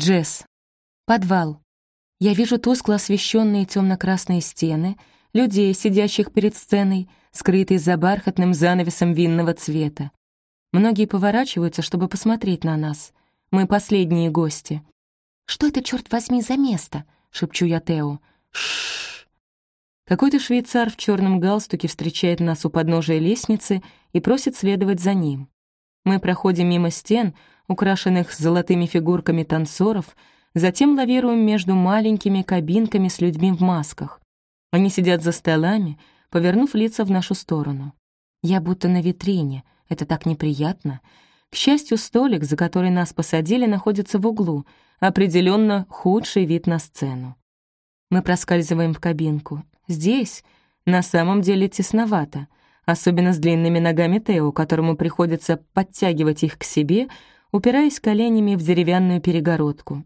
Джесс. Подвал. Я вижу тускло освещенные темно-красные стены, людей, сидящих перед сценой, скрытые за бархатным занавесом винного цвета. Многие поворачиваются, чтобы посмотреть на нас. Мы последние гости. «Что это, черт возьми, за место?» — шепчу я Тео. Шш. Какой-то швейцар в черном галстуке встречает нас у подножия лестницы и просит следовать за ним. Мы проходим мимо стен, украшенных золотыми фигурками танцоров, затем лавируем между маленькими кабинками с людьми в масках. Они сидят за столами, повернув лица в нашу сторону. Я будто на витрине, это так неприятно. К счастью, столик, за который нас посадили, находится в углу, определенно худший вид на сцену. Мы проскальзываем в кабинку. Здесь на самом деле тесновато, особенно с длинными ногами Тео, которому приходится подтягивать их к себе, упираясь коленями в деревянную перегородку.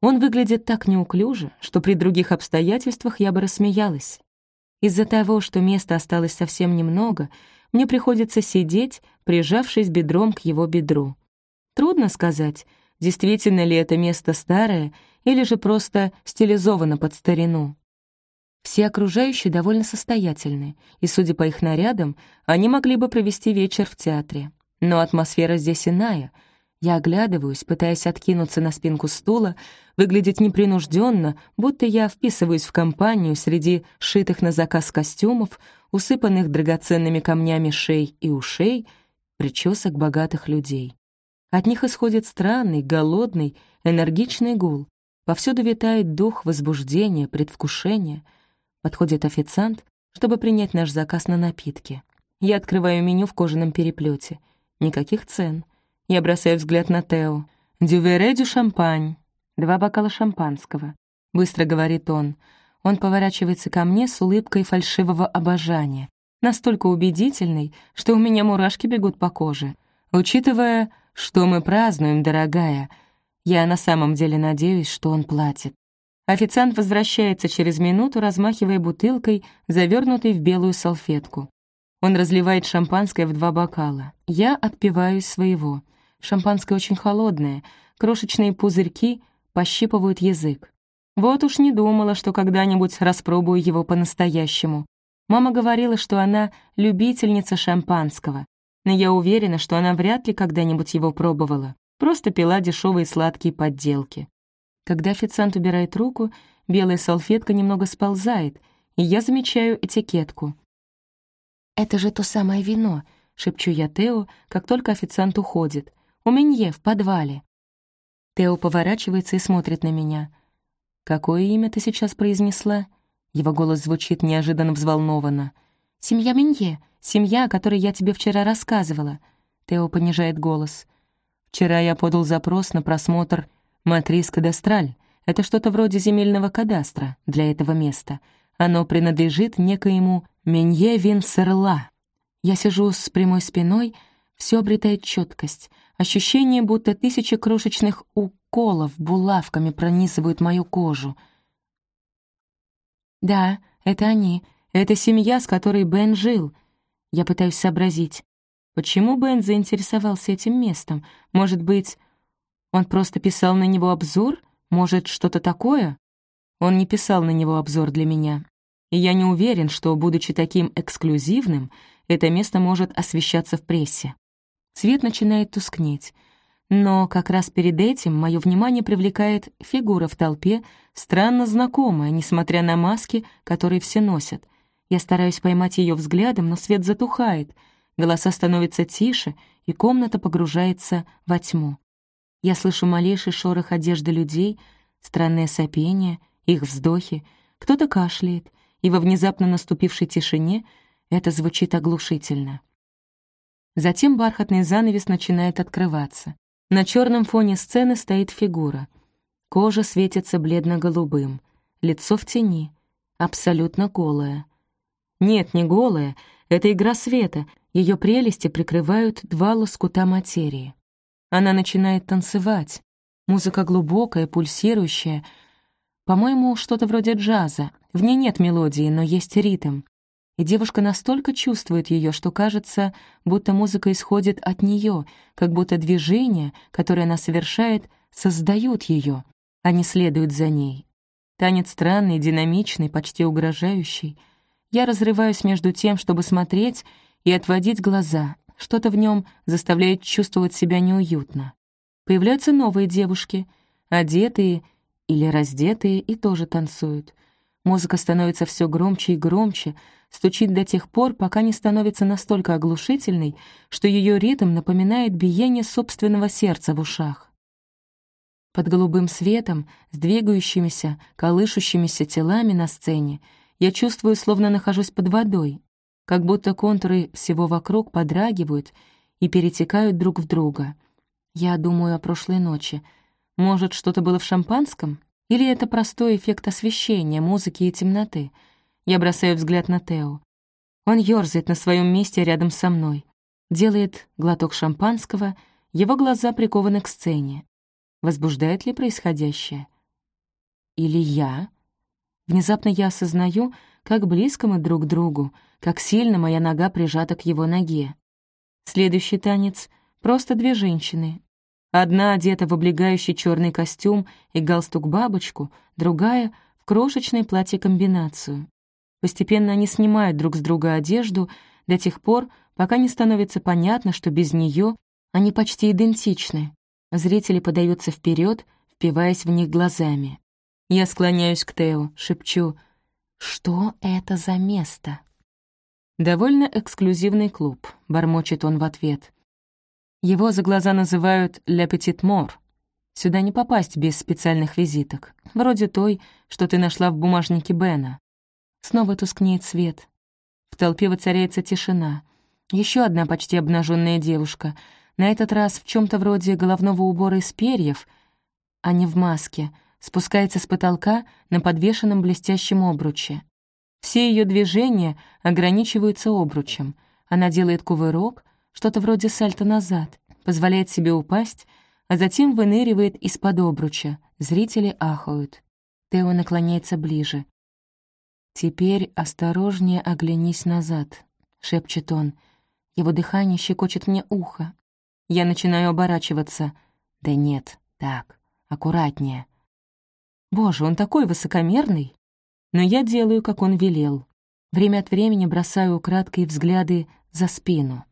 Он выглядит так неуклюже, что при других обстоятельствах я бы рассмеялась. Из-за того, что места осталось совсем немного, мне приходится сидеть, прижавшись бедром к его бедру. Трудно сказать, действительно ли это место старое или же просто стилизовано под старину. Все окружающие довольно состоятельны, и, судя по их нарядам, они могли бы провести вечер в театре. Но атмосфера здесь иная. Я оглядываюсь, пытаясь откинуться на спинку стула, выглядеть непринужденно, будто я вписываюсь в компанию среди шитых на заказ костюмов, усыпанных драгоценными камнями шей и ушей, причесок богатых людей. От них исходит странный, голодный, энергичный гул. Повсюду витает дух возбуждения, предвкушения. Подходит официант, чтобы принять наш заказ на напитки. Я открываю меню в кожаном переплете. Никаких цен. Я бросаю взгляд на Тео. «Дювере дю шампань». Два бокала шампанского. Быстро говорит он. Он поворачивается ко мне с улыбкой фальшивого обожания. Настолько убедительной, что у меня мурашки бегут по коже. Учитывая, что мы празднуем, дорогая, я на самом деле надеюсь, что он платит. Официант возвращается через минуту, размахивая бутылкой, завернутой в белую салфетку. Он разливает шампанское в два бокала. Я отпиваю своего. Шампанское очень холодное, крошечные пузырьки пощипывают язык. Вот уж не думала, что когда-нибудь распробую его по-настоящему. Мама говорила, что она любительница шампанского, но я уверена, что она вряд ли когда-нибудь его пробовала, просто пила дешевые сладкие подделки. Когда официант убирает руку, белая салфетка немного сползает, и я замечаю этикетку. «Это же то самое вино», — шепчу я Тео, как только официант уходит. «У Менье в подвале». Тео поворачивается и смотрит на меня. «Какое имя ты сейчас произнесла?» Его голос звучит неожиданно взволнованно. «Семья Менье, семья, о которой я тебе вчера рассказывала». Тео понижает голос. «Вчера я подал запрос на просмотр «Матрис Кадастраль». Это что-то вроде земельного кадастра для этого места. Оно принадлежит некоему Менье Винсерла. Я сижу с прямой спиной, все обретает четкость. Ощущение, будто тысячи крошечных уколов булавками пронизывают мою кожу. Да, это они. Это семья, с которой Бен жил. Я пытаюсь сообразить. Почему Бен заинтересовался этим местом? Может быть, он просто писал на него обзор? Может, что-то такое? Он не писал на него обзор для меня. И я не уверен, что, будучи таким эксклюзивным, это место может освещаться в прессе. Свет начинает тускнеть. Но как раз перед этим мое внимание привлекает фигура в толпе, странно знакомая, несмотря на маски, которые все носят. Я стараюсь поймать ее взглядом, но свет затухает, голоса становятся тише, и комната погружается во тьму. Я слышу малейший шорох одежды людей, странное сопение, их вздохи, кто-то кашляет, и во внезапно наступившей тишине это звучит оглушительно. Затем бархатный занавес начинает открываться. На черном фоне сцены стоит фигура. Кожа светится бледно-голубым, лицо в тени, абсолютно голое. Нет, не голое, это игра света, ее прелести прикрывают два лоскута материи. Она начинает танцевать. Музыка глубокая, пульсирующая. По-моему, что-то вроде джаза, в ней нет мелодии, но есть ритм. И девушка настолько чувствует ее, что кажется, будто музыка исходит от нее, как будто движение, которое она совершает, создают ее, а не следуют за ней. Танец странный, динамичный, почти угрожающий. Я разрываюсь между тем, чтобы смотреть и отводить глаза. Что-то в нем заставляет чувствовать себя неуютно. Появляются новые девушки, одетые или раздетые, и тоже танцуют. Музыка становится все громче и громче, стучит до тех пор, пока не становится настолько оглушительной, что ее ритм напоминает биение собственного сердца в ушах. Под голубым светом, с двигающимися, колышущимися телами на сцене, я чувствую, словно нахожусь под водой, как будто контуры всего вокруг подрагивают и перетекают друг в друга. Я думаю о прошлой ночи. Может, что-то было в шампанском? Или это простой эффект освещения, музыки и темноты? Я бросаю взгляд на Тео. Он ёрзает на своем месте рядом со мной. Делает глоток шампанского, его глаза прикованы к сцене. Возбуждает ли происходящее? Или я? Внезапно я осознаю, как близко мы друг к другу, как сильно моя нога прижата к его ноге. Следующий танец — просто две женщины. Одна одета в облегающий черный костюм и галстук-бабочку, другая — в крошечное платье-комбинацию. Постепенно они снимают друг с друга одежду до тех пор, пока не становится понятно, что без нее они почти идентичны. Зрители подаются вперед, впиваясь в них глазами. Я склоняюсь к Тео, шепчу «Что это за место?» «Довольно эксклюзивный клуб», — бормочет он в ответ. Его за глаза называют «Ля Мор». Сюда не попасть без специальных визиток, вроде той, что ты нашла в бумажнике Бена. Снова тускнеет свет. В толпе воцаряется тишина. Еще одна почти обнаженная девушка — на этот раз в чем то вроде головного убора из перьев, а не в маске, спускается с потолка на подвешенном блестящем обруче. Все ее движения ограничиваются обручем. Она делает кувырок, что-то вроде сальто назад, позволяет себе упасть, а затем выныривает из-под обруча. Зрители ахают. Тео наклоняется ближе. «Теперь осторожнее оглянись назад», — шепчет он. Его дыхание щекочет мне ухо. Я начинаю оборачиваться. Да нет, так, аккуратнее. Боже, он такой высокомерный. Но я делаю, как он велел. Время от времени бросаю украдкой взгляды за спину.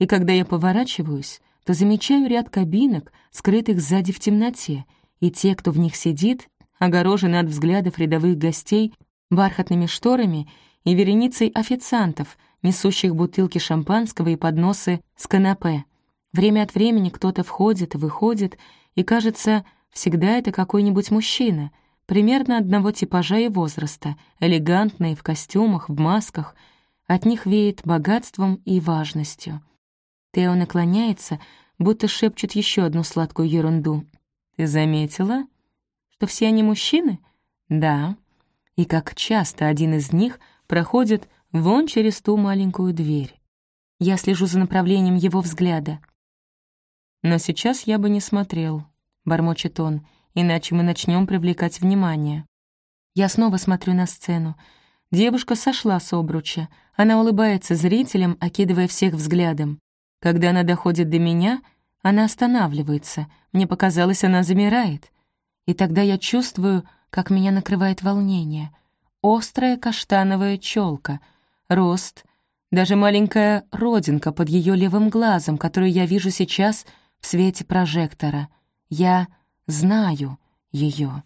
И когда я поворачиваюсь, то замечаю ряд кабинок, скрытых сзади в темноте, и те, кто в них сидит, огорожены от взглядов рядовых гостей бархатными шторами и вереницей официантов, несущих бутылки шампанского и подносы с канапе. Время от времени кто-то входит выходит, и, кажется, всегда это какой-нибудь мужчина, примерно одного типажа и возраста, элегантные, в костюмах, в масках. От них веет богатством и важностью. Тео наклоняется, будто шепчет еще одну сладкую ерунду. «Ты заметила, что все они мужчины?» «Да». И как часто один из них проходит вон через ту маленькую дверь. Я слежу за направлением его взгляда. «Но сейчас я бы не смотрел», — бормочет он, «иначе мы начнем привлекать внимание». Я снова смотрю на сцену. Девушка сошла с обруча. Она улыбается зрителям, окидывая всех взглядом. Когда она доходит до меня, она останавливается. Мне показалось, она замирает. И тогда я чувствую, как меня накрывает волнение. Острая каштановая челка, рост, даже маленькая родинка под ее левым глазом, которую я вижу сейчас — в свете прожектора. Я знаю ее.